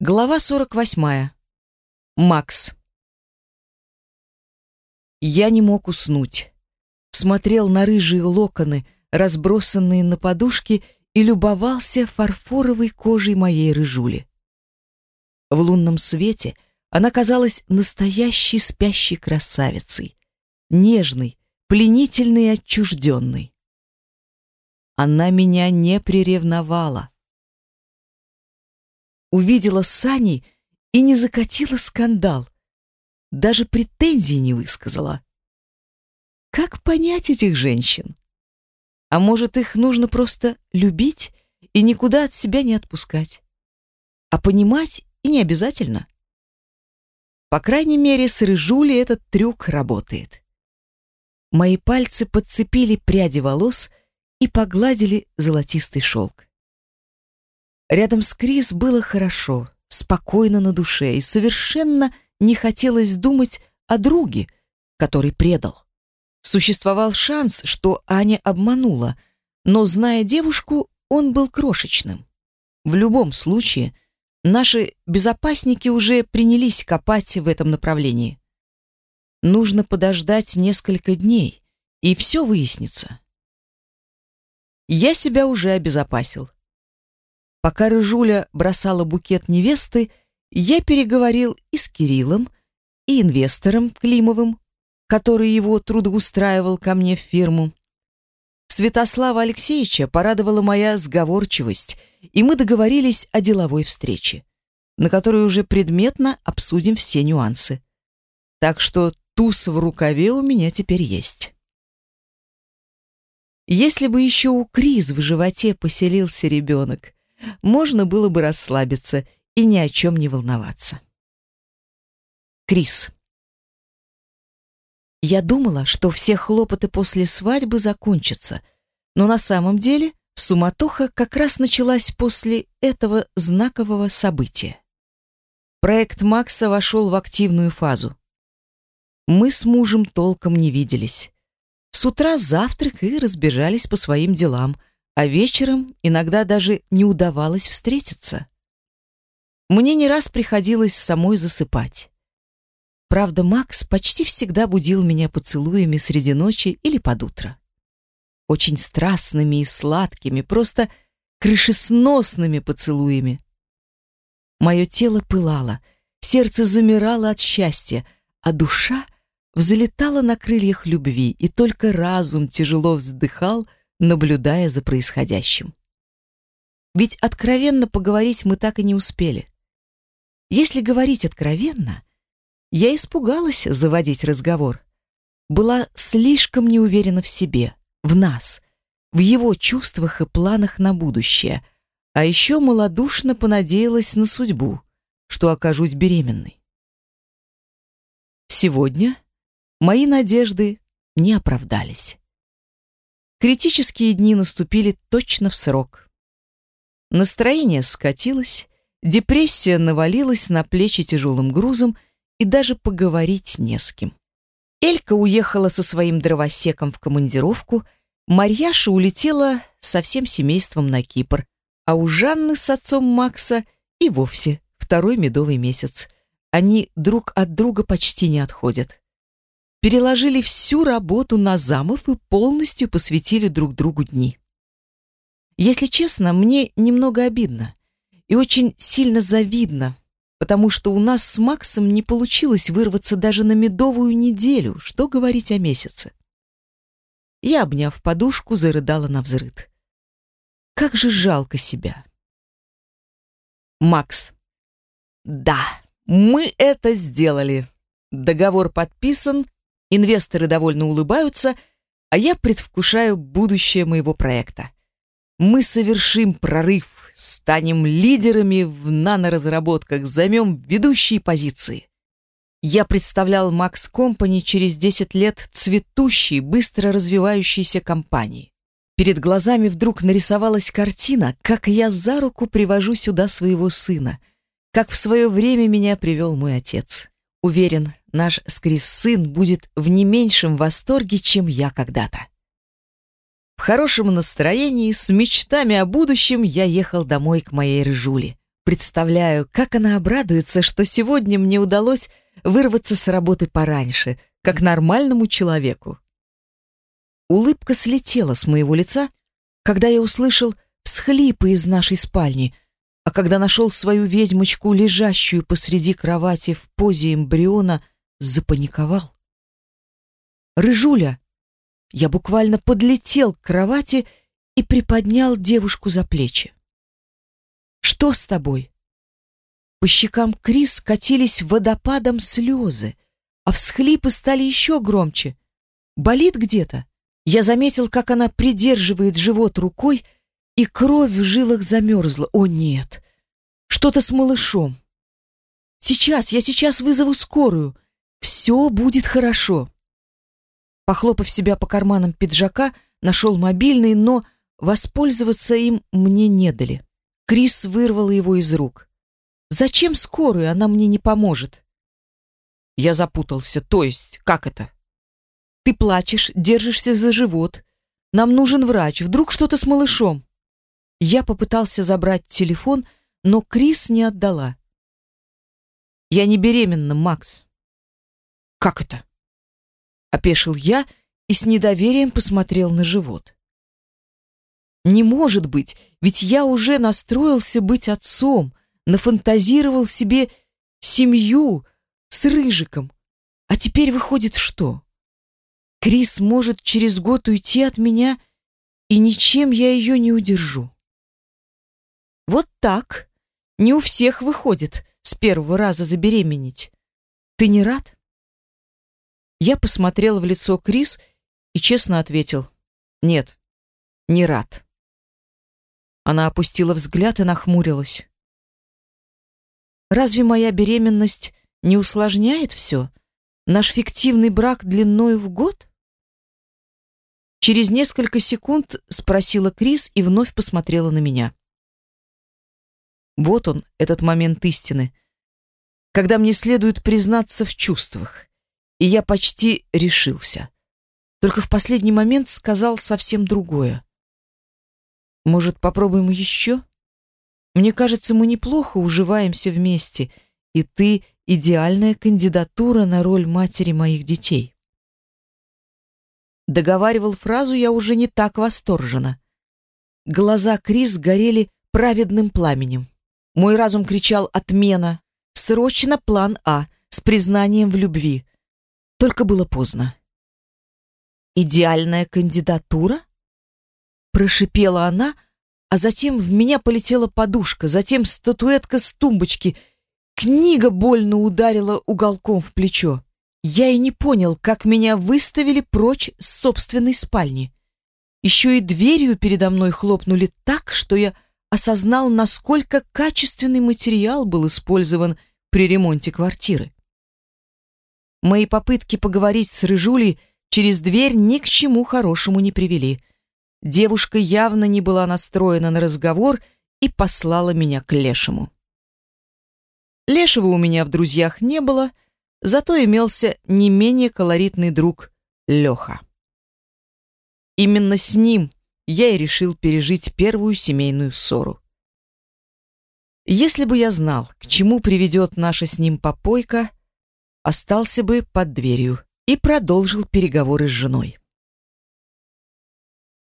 Глава 48. Макс. Я не мог уснуть. Смотрел на рыжие локоны, разбросанные на подушке, и любовался фарфоровой кожей моей рыжули. В лунном свете она казалась настоящей спящей красавицей, нежной, пленительной и отчужденной. Она меня не приревновала увидела Сани и не закатила скандал. Даже претензий не высказала. Как понять этих женщин? А может, их нужно просто любить и никуда от себя не отпускать? А понимать и не обязательно. По крайней мере, с Рыжули этот трюк работает. Мои пальцы подцепили пряди волос и погладили золотистый шелк. Рядом с Крис было хорошо, спокойно на душе, и совершенно не хотелось думать о друге, который предал. Существовал шанс, что Аня обманула, но, зная девушку, он был крошечным. В любом случае, наши безопасники уже принялись копать в этом направлении. Нужно подождать несколько дней, и все выяснится. Я себя уже обезопасил. Пока Рыжуля бросала букет невесты, я переговорил и с Кириллом, и инвестором Климовым, который его трудоустраивал ко мне в фирму. Святослава Алексеевича порадовала моя сговорчивость, и мы договорились о деловой встрече, на которой уже предметно обсудим все нюансы. Так что туз в рукаве у меня теперь есть. Если бы еще у Криз в животе поселился ребенок, можно было бы расслабиться и ни о чем не волноваться. Крис. Я думала, что все хлопоты после свадьбы закончатся, но на самом деле суматоха как раз началась после этого знакового события. Проект Макса вошел в активную фазу. Мы с мужем толком не виделись. С утра завтрак и разбежались по своим делам, а вечером иногда даже не удавалось встретиться. Мне не раз приходилось самой засыпать. Правда, Макс почти всегда будил меня поцелуями среди ночи или под утро. Очень страстными и сладкими, просто крышесносными поцелуями. Мое тело пылало, сердце замирало от счастья, а душа взлетала на крыльях любви, и только разум тяжело вздыхал, наблюдая за происходящим. Ведь откровенно поговорить мы так и не успели. Если говорить откровенно, я испугалась заводить разговор. Была слишком неуверена в себе, в нас, в его чувствах и планах на будущее, а еще малодушно понадеялась на судьбу, что окажусь беременной. Сегодня мои надежды не оправдались. Критические дни наступили точно в срок. Настроение скатилось, депрессия навалилась на плечи тяжелым грузом, и даже поговорить не с кем. Элька уехала со своим дровосеком в командировку, Марьяша улетела со всем семейством на Кипр, а у Жанны с отцом Макса и вовсе второй медовый месяц. Они друг от друга почти не отходят переложили всю работу на замов и полностью посвятили друг другу дни. Если честно, мне немного обидно и очень сильно завидно, потому что у нас с Максом не получилось вырваться даже на медовую неделю, что говорить о месяце. Я, обняв подушку, зарыдала на взрыд. Как же жалко себя. Макс. Да, мы это сделали. Договор подписан, Инвесторы довольно улыбаются, а я предвкушаю будущее моего проекта. Мы совершим прорыв, станем лидерами в наноразработках, займем ведущие позиции. Я представлял Max Company через 10 лет цветущей, быстро развивающейся компании. Перед глазами вдруг нарисовалась картина, как я за руку привожу сюда своего сына, как в свое время меня привел мой отец. Уверен, наш Скрис-сын будет в не меньшем восторге, чем я когда-то. В хорошем настроении, с мечтами о будущем, я ехал домой к моей рыжуле, Представляю, как она обрадуется, что сегодня мне удалось вырваться с работы пораньше, как нормальному человеку. Улыбка слетела с моего лица, когда я услышал всхлипы из нашей спальни, а когда нашел свою ведьмочку, лежащую посреди кровати в позе эмбриона, запаниковал. «Рыжуля!» Я буквально подлетел к кровати и приподнял девушку за плечи. «Что с тобой?» По щекам Крис катились водопадом слезы, а всхлипы стали еще громче. «Болит где-то?» Я заметил, как она придерживает живот рукой, и кровь в жилах замерзла. О, нет! Что-то с малышом. Сейчас, я сейчас вызову скорую. Все будет хорошо. Похлопав себя по карманам пиджака, нашел мобильный, но воспользоваться им мне не дали. Крис вырвал его из рук. «Зачем скорую? Она мне не поможет». Я запутался. То есть, как это? Ты плачешь, держишься за живот. Нам нужен врач. Вдруг что-то с малышом. Я попытался забрать телефон, но Крис не отдала. Я не беременна, Макс. Как это? Опешил я и с недоверием посмотрел на живот. Не может быть, ведь я уже настроился быть отцом, нафантазировал себе семью с Рыжиком. А теперь выходит что? Крис может через год уйти от меня, и ничем я ее не удержу. Вот так. Не у всех выходит с первого раза забеременеть. Ты не рад? Я посмотрел в лицо Крис и честно ответил: "Нет, не рад". Она опустила взгляд и нахмурилась. Разве моя беременность не усложняет все? Наш фиктивный брак длиной в год? Через несколько секунд спросила Крис и вновь посмотрела на меня. Вот он, этот момент истины, когда мне следует признаться в чувствах. И я почти решился. Только в последний момент сказал совсем другое. Может, попробуем еще? Мне кажется, мы неплохо уживаемся вместе, и ты идеальная кандидатура на роль матери моих детей. Договаривал фразу я уже не так восторженно. Глаза Крис горели праведным пламенем. Мой разум кричал «Отмена! Срочно план А с признанием в любви!» Только было поздно. «Идеальная кандидатура?» Прошипела она, а затем в меня полетела подушка, затем статуэтка с тумбочки. Книга больно ударила уголком в плечо. Я и не понял, как меня выставили прочь с собственной спальни. Еще и дверью передо мной хлопнули так, что я осознал, насколько качественный материал был использован при ремонте квартиры. Мои попытки поговорить с Рыжулей через дверь ни к чему хорошему не привели. Девушка явно не была настроена на разговор и послала меня к Лешему. Лешего у меня в друзьях не было — Зато имелся не менее колоритный друг Леха. Именно с ним я и решил пережить первую семейную ссору. Если бы я знал, к чему приведет наша с ним попойка, остался бы под дверью и продолжил переговоры с женой.